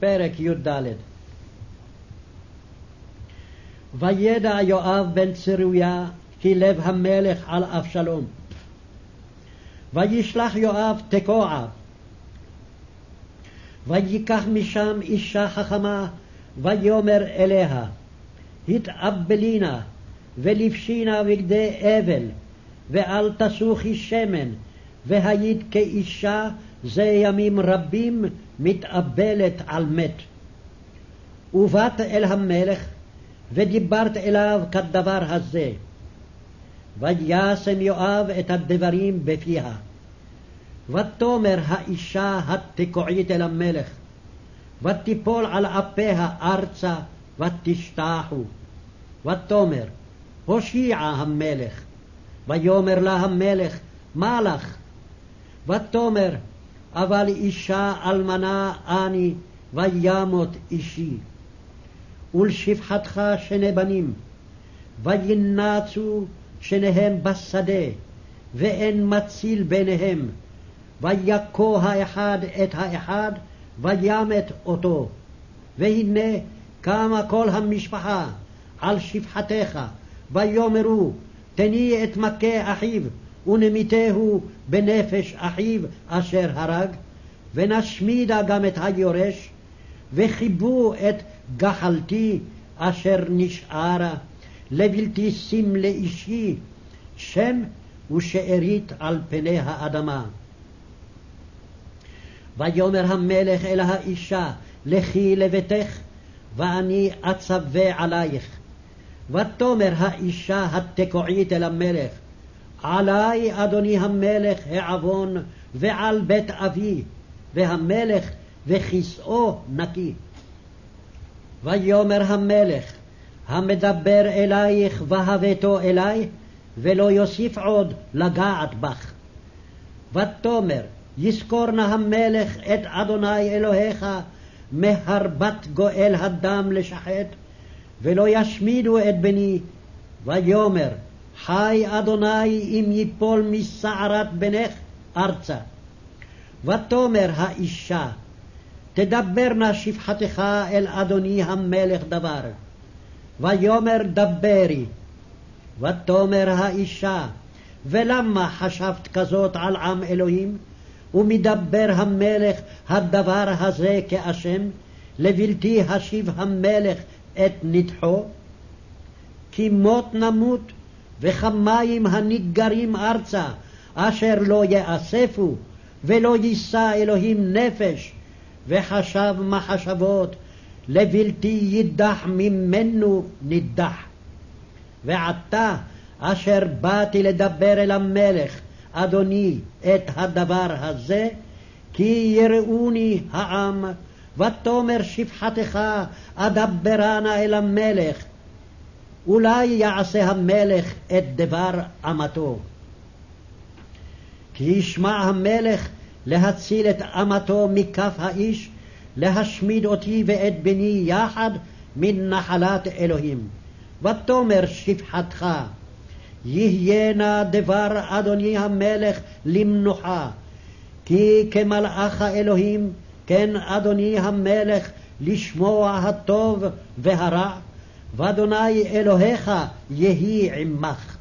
פרק י"ד וידע יואב בן צרויה כי לב המלך על אבשלום. וישלח יואב תקוע. ויקח משם אישה חכמה, ויאמר אליה, התאבלינה, ולבשינה בגדי אבל, ואל תסוכי שמן, והיית כאישה זה ימים רבים מתאבלת על מת. ובאת אל המלך, ודיברת אליו כדבר הזה. וישם יואב את הדברים בפיה. ותאמר האישה התקועית אל המלך, ותיפול על אפיה ארצה, ותשתחו. ותאמר, הושיע המלך. ויאמר לה המלך, מה לך? ותאמר, אבל אישה אלמנה אני, וימות אישי. ולשפחתך שני בנים, וינצו שניהם בשדה, ואין מציל ביניהם, ויכו האחד את האחד, וימת אותו. והנה קמה כל המשפחה על שפחתך, ויאמרו, תני את מכה אחיו, ונמיתהו בנפש אחיו אשר הרג, ונשמידה גם את היורש, וכיבו את גחלתי אשר נשארה, לבלתי שים לאישי, שם ושארית על פני האדמה. ויאמר המלך אל האישה, לכי לביתך, ואני אצווה עלייך. ותאמר האישה התקועית אל המלך, עלי אדוני המלך העוון ועל בית אבי, והמלך וכסאו נקי. ויאמר המלך, המדבר אלייך והבאתו אלי, ולא יוסיף עוד לגעת בך. ותאמר, יזכור נא המלך את אדוני אלוהיך מהרבת גואל הדם לשחט, ולא ישמידו את בני. ויאמר, חי אדוני אם יפול משערת בנך ארצה. ותאמר האישה, תדבר נא שפחתך אל אדוני המלך דבר. ויאמר דברי. ותאמר האישה, ולמה חשבת כזאת על עם אלוהים? ומדבר המלך הדבר הזה כאשם, לבלתי השיב המלך את נדחו? כי מות נמות, וכמים הניגרים ארצה, אשר לא יאספו, ולא יישא אלוהים נפש, וחשב מחשבות, לבלתי יידח ממנו נידח. ועתה אשר באתי לדבר אל המלך, אדוני, את הדבר הזה, כי יראוני העם, ותאמר שפחתך אדברנה אל המלך, אולי יעשה המלך את דבר אמתו. כי ישמע המלך להציל את אמתו מכף האיש, להשמיד אותי ואת בני יחד מן נחלת אלוהים. ותאמר שפחתך, יהיה נא דבר אדוני המלך למנוחה, כי כמלאך האלוהים, כן אדוני המלך, לשמוע הטוב והרע, ואדוני אלוהיך יהי עמך.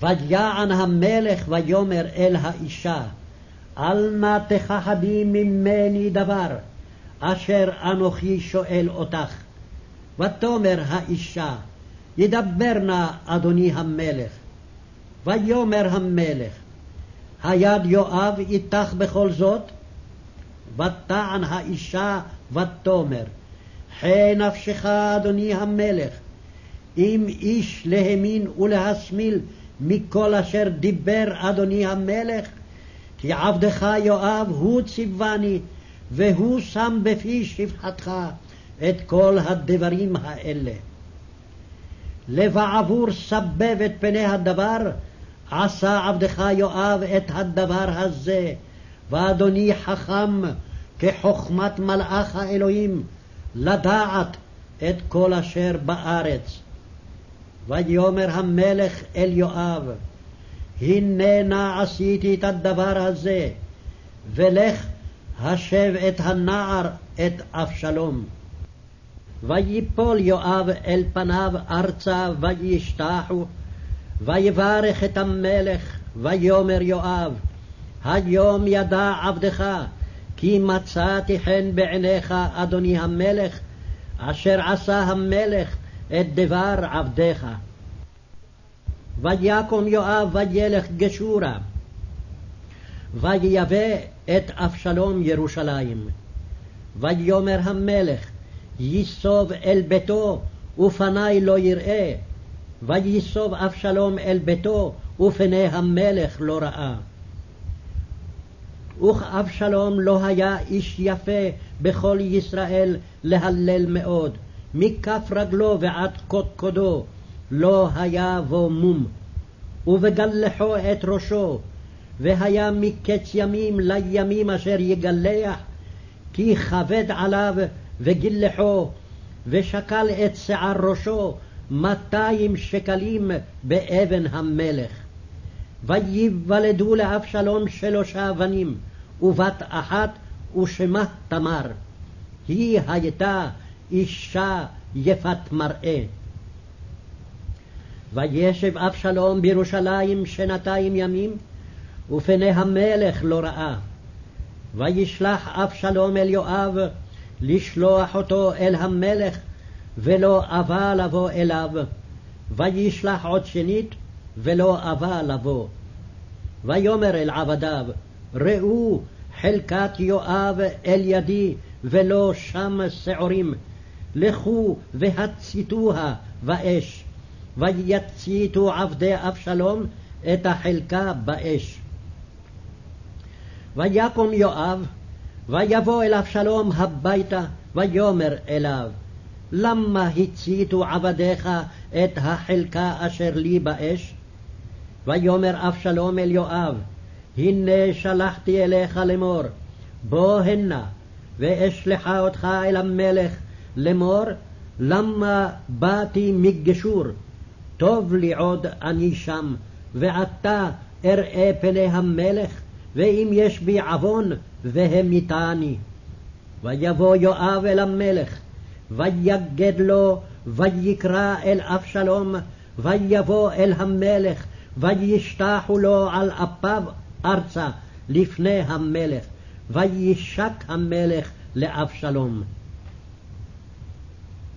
ויען המלך ויאמר אל האישה, אל נא תכחדי ממני דבר, אשר אנוכי שואל אותך. ותאמר האישה, ידבר נא אדוני המלך. ויאמר המלך, היד יואב איתך בכל זאת? ותען האישה ותאמר, חי נפשך אדוני המלך, אם איש להמין ולהשמיל מכל אשר דיבר אדוני המלך, כי עבדך יואב הוא ציווני, והוא שם בפי שפחתך את כל הדברים האלה. לבעבור סבב את פני הדבר, עשה עבדך יואב את הדבר הזה, ואדוני חכם כחוכמת מלאך האלוהים, לדעת את כל אשר בארץ. ויאמר המלך אל יואב, הנה נא עשיתי את הדבר הזה, ולך השב את הנער את אבשלום. ויפול יואב אל פניו ארצה וישתחו, ויברך את המלך, ויאמר יואב, היום ידע עבדך, כי מצאתי חן בעיניך, אדוני המלך, אשר עשה המלך את דבר עבדיך. ויקום יואב וילך גשורה, ויבא את אבשלום ירושלים. ויאמר המלך, ייסוב אל ביתו, ופני לא יראה. וייסוב אבשלום אל ביתו, ופני המלך לא ראה. וכאבשלום לא היה איש יפה בכל ישראל להלל מאוד, מכף רגלו ועד קודקודו, לא היה בו מום. ובגלחו את ראשו, והיה מקץ ימים לימים אשר יגלח, כי כבד עליו וגילחו, ושקל את שיער ראשו מאתיים שקלים באבן המלך. וייוולדו לאבשלום שלושה בנים, ובת אחת ושמה תמר. היא הייתה אישה יפת מראה. וישב אבשלום בירושלים שנתיים ימים, ופני המלך לא ראה. וישלח אבשלום אל יואב לשלוח אותו אל המלך, ולא אבה לבוא אליו. וישלח עוד שנית, ולא אבה לבוא. ויאמר אל עבדיו, ראו חלקת יואב אל ידי, ולא שם שעורים. לכו והציתוה באש. ויציתו עבדי אבשלום את החלקה באש. ויקום יואב, ויבוא אל אבשלום הביתה, ויאמר אליו, למה הציתו עבדיך את החלקה אשר לי באש? ויאמר אבשלום אל יואב, הנה שלחתי אליך לאמור, בוא הנה, ואשלחה אותך אל המלך לאמור, למה באתי מגשור? טוב לי עוד אני שם, ועתה אראה פני המלך, ואם יש בי עוון, והמיתני. ויבוא יואב אל המלך, ויגד לו, ויקרא אל אבשלום, ויבוא אל המלך, וישתחו לו על אפיו ארצה לפני המלך, וישק המלך לאבשלום.